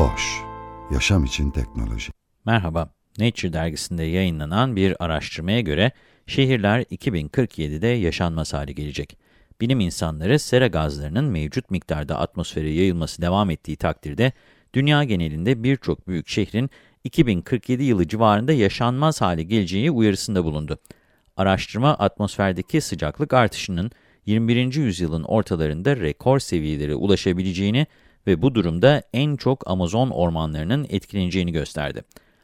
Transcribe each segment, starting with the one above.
Boş, yaşam için teknoloji. Merhaba, Nature dergisinde yayınlanan bir araştırmaya göre şehirler 2047'de yaşanmaz hale gelecek. Bilim insanları sera gazlarının mevcut miktarda atmosfere yayılması devam ettiği takdirde dünya genelinde birçok büyük şehrin 2047 yılı civarında yaşanmaz hale geleceği uyarısında bulundu. Araştırma atmosferdeki sıcaklık artışının 21. yüzyılın ortalarında rekor seviyelere ulaşabileceğini ve bu durumda en çok Amazon ormanlarının etkileneceğini gösterdi.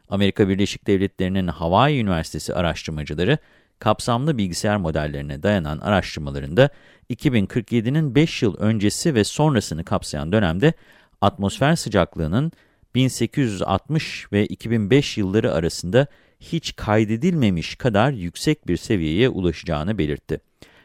Amerika Birleşik Devletleri'nin Hawaii Üniversitesi araştırmacıları, kapsamlı bilgisayar modellerine dayanan araştırmalarında 2047'nin 5 yıl öncesi ve sonrasını kapsayan dönemde atmosfer sıcaklığının 1860 ve 2005 yılları arasında hiç kaydedilmemiş kadar yüksek bir seviyeye ulaşacağını belirtti.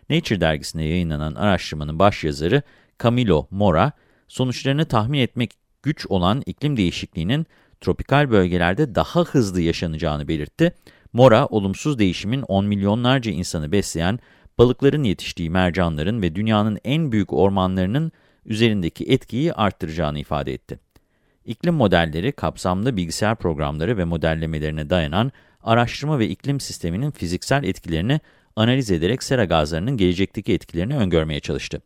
Nature dergisinde yayınlanan araştırmanın başyazarı Camilo Mora, sonuçlarını tahmin etmek güç olan iklim değişikliğinin tropikal bölgelerde daha hızlı yaşanacağını belirtti. Mora, olumsuz değişimin 10 milyonlarca insanı besleyen, balıkların yetiştiği mercanların ve dünyanın en büyük ormanlarının üzerindeki etkiyi arttıracağını ifade etti. İklim modelleri, kapsamlı bilgisayar programları ve modellemelerine dayanan araştırma ve iklim sisteminin fiziksel etkilerini analiz ederek sera gazlarının gelecekteki etkilerini öngörmeye çalıştı.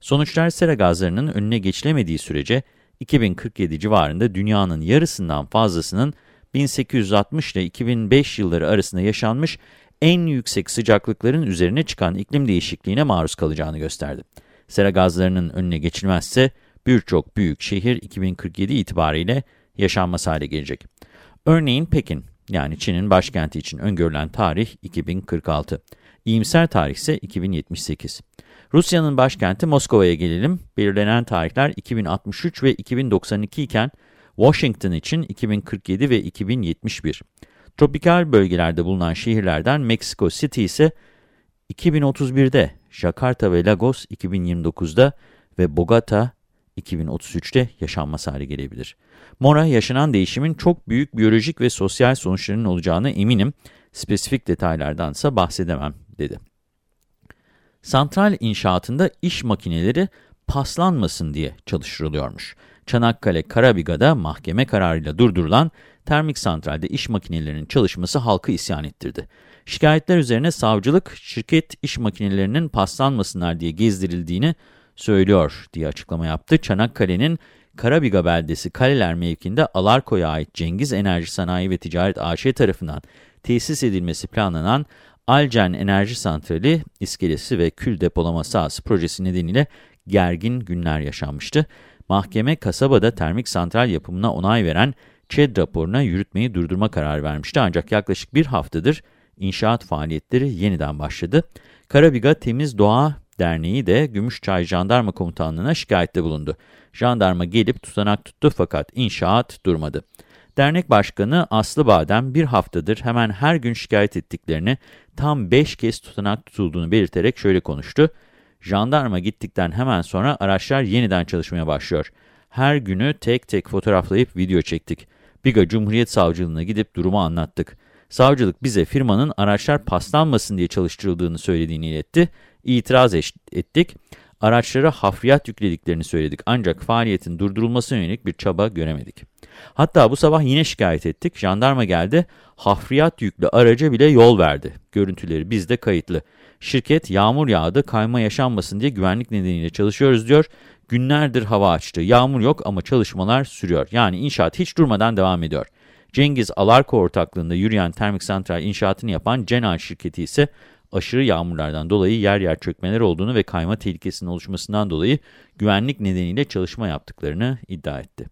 Sonuçlar sera gazlarının önüne geçilemediği sürece 2047 civarında dünyanın yarısından fazlasının 1860 ile 2005 yılları arasında yaşanmış en yüksek sıcaklıkların üzerine çıkan iklim değişikliğine maruz kalacağını gösterdi. Sera gazlarının önüne geçilmezse birçok büyük şehir 2047 itibariyle yaşanmaz hale gelecek. Örneğin Pekin, yani Çin'in başkenti için öngörülen tarih 2046. İyimser tarih ise 2078. Rusya'nın başkenti Moskova'ya gelelim. Belirlenen tarihler 2063 ve 2092 iken Washington için 2047 ve 2071. Tropikal bölgelerde bulunan şehirlerden Mexico City ise 2031'de, Jakarta ve Lagos 2029'da ve Bogota 2033'te yaşanmaz hale gelebilir. Mora, yaşanan değişimin çok büyük biyolojik ve sosyal sonuçlarının olacağına eminim, spesifik detaylardansa bahsedemem, dedi. Santral inşaatında iş makineleri paslanmasın diye çalıştırılıyormuş. Çanakkale Karabiga'da mahkeme kararıyla durdurulan termik santralde iş makinelerinin çalışması halkı isyan ettirdi. Şikayetler üzerine savcılık, şirket iş makinelerinin paslanmasınlar diye gezdirildiğini söylüyor diye açıklama yaptı. Çanakkale'nin Karabiga beldesi Kaleler mevkinde Alarko'ya ait Cengiz Enerji Sanayi ve Ticaret AŞ tarafından tesis edilmesi planlanan Alcen Enerji Santrali, iskelesi ve kül depolama sahası projesi nedeniyle gergin günler yaşanmıştı. Mahkeme kasabada termik santral yapımına onay veren ÇED raporuna yürütmeyi durdurma kararı vermişti. Ancak yaklaşık bir haftadır inşaat faaliyetleri yeniden başladı. Karabiga Temiz Doğa Derneği de Gümüşçay Jandarma Komutanlığı'na şikayette bulundu. Jandarma gelip tutanak tuttu fakat inşaat durmadı. Dernek Başkanı Aslı Badem bir haftadır hemen her gün şikayet ettiklerini tam 5 kez tutanak tutulduğunu belirterek şöyle konuştu. Jandarma gittikten hemen sonra araçlar yeniden çalışmaya başlıyor. Her günü tek tek fotoğraflayıp video çektik. Biga Cumhuriyet Savcılığına gidip durumu anlattık. Savcılık bize firmanın araçlar paslanmasın diye çalıştırıldığını söylediğini iletti. İtiraz ettik. Araçlara hafriyat yüklediklerini söyledik ancak faaliyetin durdurulmasına yönelik bir çaba göremedik. Hatta bu sabah yine şikayet ettik. Jandarma geldi, hafriyat yüklü araca bile yol verdi. Görüntüleri bizde kayıtlı. Şirket yağmur yağdı, kayma yaşanmasın diye güvenlik nedeniyle çalışıyoruz diyor. Günlerdir hava açtı. Yağmur yok ama çalışmalar sürüyor. Yani inşaat hiç durmadan devam ediyor. Cengiz Alarko ortaklığında yürüyen termik santral inşaatını yapan Cenal şirketi ise aşırı yağmurlardan dolayı yer yer çökmeler olduğunu ve kayma tehlikesinin oluşmasından dolayı güvenlik nedeniyle çalışma yaptıklarını iddia etti.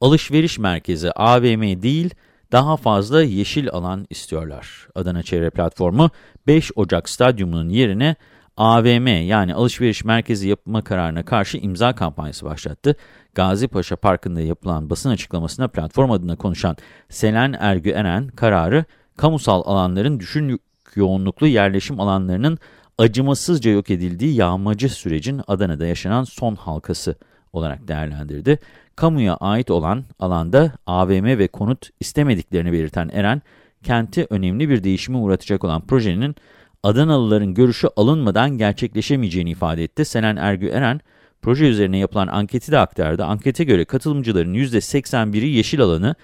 Alışveriş merkezi AVM değil, daha fazla yeşil alan istiyorlar. Adana Çevre Platformu 5 Ocak Stadyumu'nun yerine AVM yani alışveriş merkezi yapma kararına karşı imza kampanyası başlattı. Gazi Paşa Parkı'nda yapılan basın açıklamasına platform adına konuşan Selen Ergü Eren kararı kamusal alanların düşün yoğunluklu yerleşim alanlarının acımasızca yok edildiği yağmacı sürecin Adana'da yaşanan son halkası olarak değerlendirdi. Kamuya ait olan alanda AVM ve konut istemediklerini belirten Eren, kenti önemli bir değişime uğratacak olan projenin Adanalıların görüşü alınmadan gerçekleşemeyeceğini ifade etti. Senen Ergü Eren, proje üzerine yapılan anketi de aktardı. Ankete göre katılımcıların %81'i yeşil alanı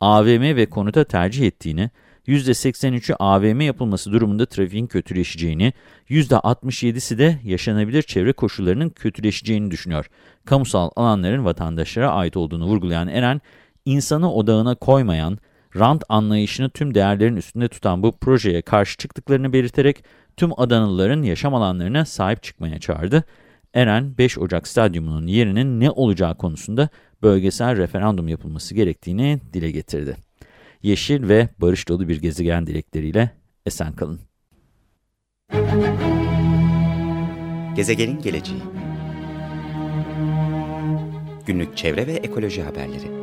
AVM ve konuta tercih ettiğini, %83'ü AVM yapılması durumunda trafiğin kötüleşeceğini, %67'si de yaşanabilir çevre koşullarının kötüleşeceğini düşünüyor. Kamusal alanların vatandaşlara ait olduğunu vurgulayan Eren, insanı odağına koymayan, rant anlayışını tüm değerlerin üstünde tutan bu projeye karşı çıktıklarını belirterek tüm Adanalıların yaşam alanlarına sahip çıkmaya çağırdı. Eren, 5 Ocak Stadyumu'nun yerinin ne olacağı konusunda bölgesel referandum yapılması gerektiğini dile getirdi. Yeşil ve barış dolu bir gezegen dilekleriyle esen kalın. Gezegenin geleceği Günlük çevre ve ekoloji haberleri